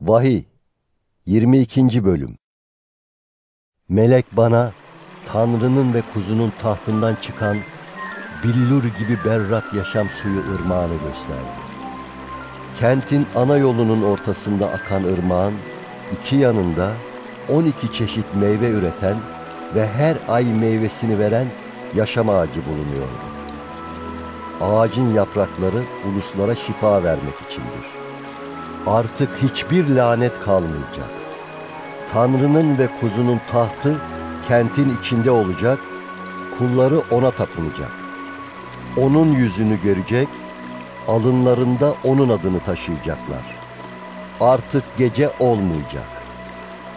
Vahiy 22. Bölüm Melek bana Tanrı'nın ve kuzunun tahtından çıkan billur gibi berrak yaşam suyu ırmağını gösterdi. Kentin ana yolunun ortasında akan ırmağın iki yanında 12 çeşit meyve üreten ve her ay meyvesini veren yaşam ağacı bulunuyordu. Ağacın yaprakları uluslara şifa vermek içindir. Artık hiçbir lanet kalmayacak. Tanrı'nın ve kuzunun tahtı kentin içinde olacak, kulları ona tapınacak. Onun yüzünü görecek, alınlarında onun adını taşıyacaklar. Artık gece olmayacak.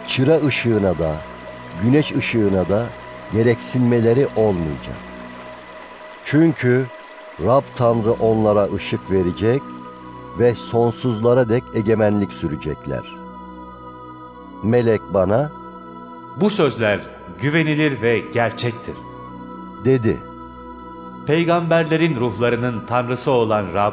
Çıra ışığına da, güneş ışığına da gereksinmeleri olmayacak. Çünkü Rab Tanrı onlara ışık verecek ve sonsuzlara dek egemenlik sürecekler. Melek bana Bu sözler güvenilir ve gerçektir. dedi. Peygamberlerin ruhlarının tanrısı olan Rab,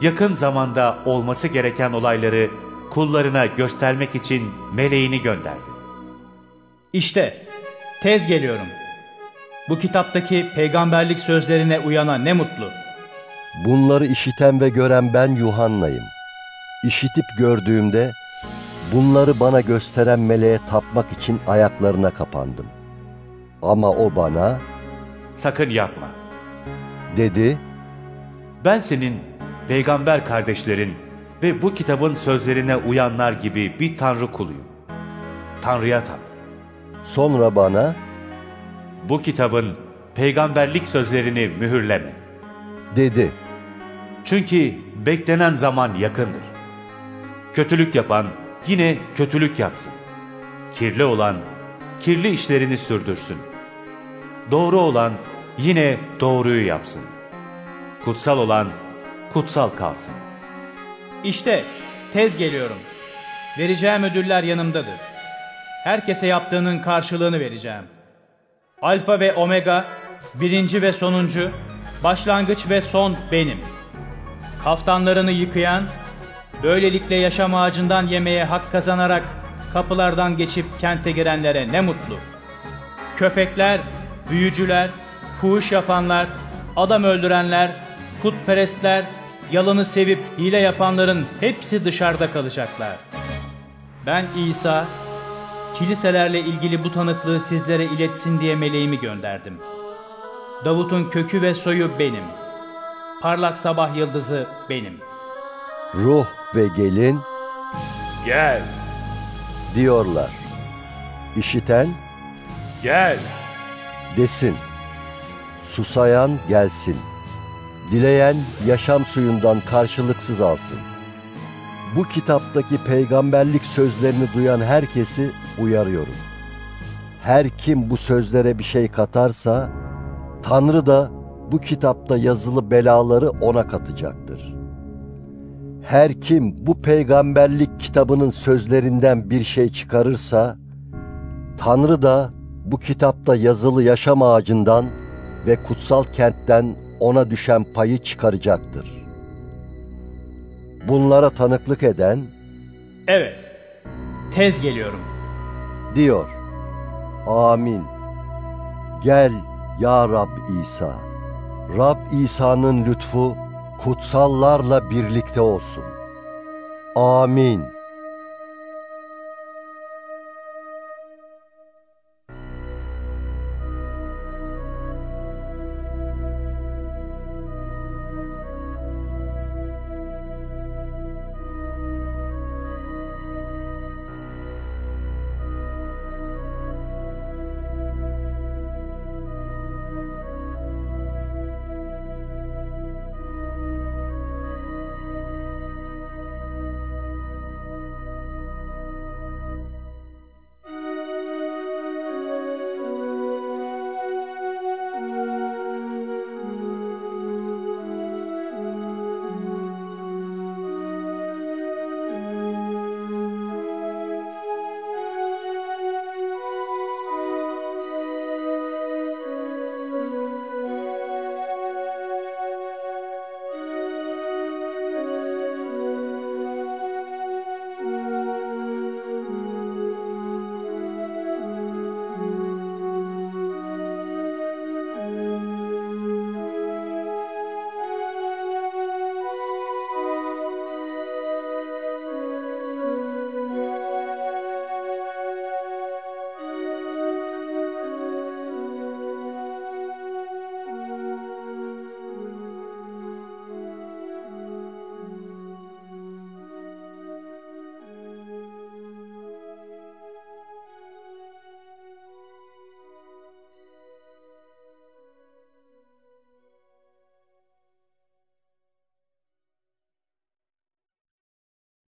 yakın zamanda olması gereken olayları kullarına göstermek için meleğini gönderdi. İşte tez geliyorum. Bu kitaptaki peygamberlik sözlerine uyana ne mutlu. Bunları işiten ve gören ben Yuhanna'yım. İşitip gördüğümde bunları bana gösteren meleğe tapmak için ayaklarına kapandım. Ama o bana Sakın yapma. dedi, Ben senin peygamber kardeşlerin ve bu kitabın sözlerine uyanlar gibi bir tanrı kuluyum. Tanrı'ya tap. sonra bana Bu kitabın peygamberlik sözlerini mühürleme. dedi. Çünkü beklenen zaman yakındır. Kötülük yapan yine kötülük yapsın. Kirli olan kirli işlerini sürdürsün. Doğru olan yine doğruyu yapsın. Kutsal olan kutsal kalsın. İşte tez geliyorum. Vereceğim ödüller yanımdadır. Herkese yaptığının karşılığını vereceğim. Alfa ve Omega, birinci ve sonuncu, başlangıç ve son benim. Kaftanlarını yıkayan, böylelikle yaşam ağacından yemeye hak kazanarak kapılardan geçip kente girenlere ne mutlu. Köpekler, büyücüler, fuhuş yapanlar, adam öldürenler, putperestler, yalanı sevip hile yapanların hepsi dışarıda kalacaklar. Ben İsa, kiliselerle ilgili bu tanıklığı sizlere iletsin diye meleğimi gönderdim. Davut'un kökü ve soyu benim. Parlak sabah yıldızı benim. Ruh ve gelin Gel, diyorlar. İşiten gel. desin. Susayan gelsin. Dileyen yaşam suyundan karşılıksız alsın. Bu kitaptaki peygamberlik sözlerini duyan herkesi uyarıyorum. Her kim bu sözlere bir şey katarsa, Tanrı da bu kitapta yazılı belaları ona katacaktır. Her kim bu peygamberlik kitabının sözlerinden bir şey çıkarırsa, Tanrı da bu kitapta yazılı yaşam ağacından ve kutsal kentten ona düşen payı çıkaracaktır. Bunlara tanıklık eden Evet, tez geliyorum. diyor. Amin. Gel ya Rab İsa. Rab İsa'nın lütfu kutsallarla birlikte olsun. Amin.